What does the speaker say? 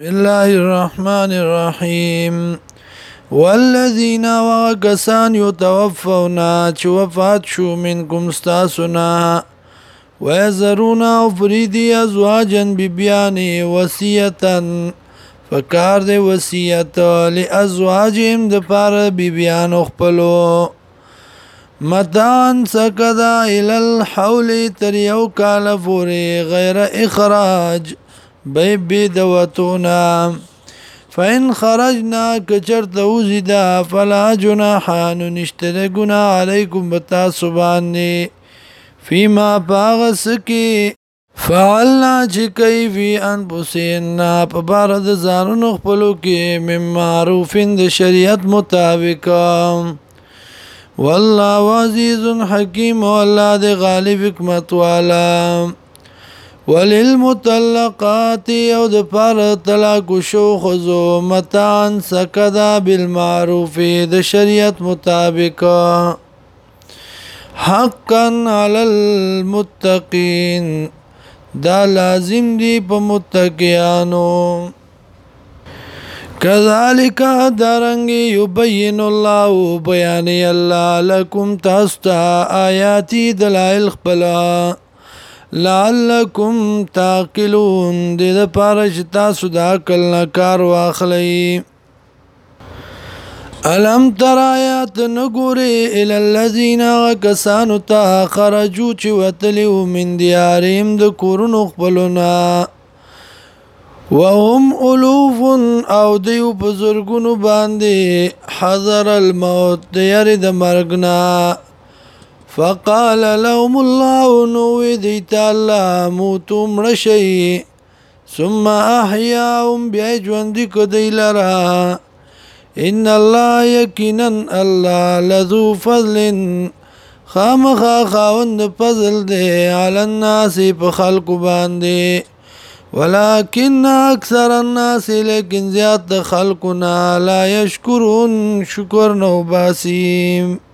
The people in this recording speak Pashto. الله الرحمن الرحیم والذین وکسان یتوفونا چې وفات شو منکم استاسنا ويزرونا فریدی ازواجن بیبیانی وصیتن فکار دی وصیت لازواجهم د پاره بیبیان خپلو مدان سکدا ال الحول تر یو کال فوري غیر اخراج بی دوتونا فإن خرجنا کچر توزدا فلا جناحان نشتر گنا علیکم بتا سبانی فيما باغسکی فعلنا چې کیفی انفسنا په بار د ځانونو خپلو کې مم معروفین د شریعت مطابق والله عزیز حکیم والله د غالب حکمت والا وللمطلقات او د پر طلاق شو خزو متان سکدا بالمعروف د شریعت مطابق حقا علی المتقین دا لازم دی په متقیانو كذلك درنگ يبين الله بيان الله لكم تاستا آياتي دلائل خپلا لعلکم تعقلون د دې لپاره چې تاسو د عقل نه کار واخلئ الم تر آیات نګوري ال الذين وكسانوا تا خرجوا چې وتلو من دیارهم د کورونو خپلنا وهم الوف او دیو بزرګونو باندې حذر الموت دیار د مرګنا فقال لهم الله نو دیت الله موتو مړ شي ثم احياهم بیا ژوند کو دی لرا ان الله یقینا الله لذو فضل خامخا خاوند فضل دی علی الناس په خلق باندې ولكن اکثر الناس لیکن زیات خلقنا لا یشکرون شکر نو باسیم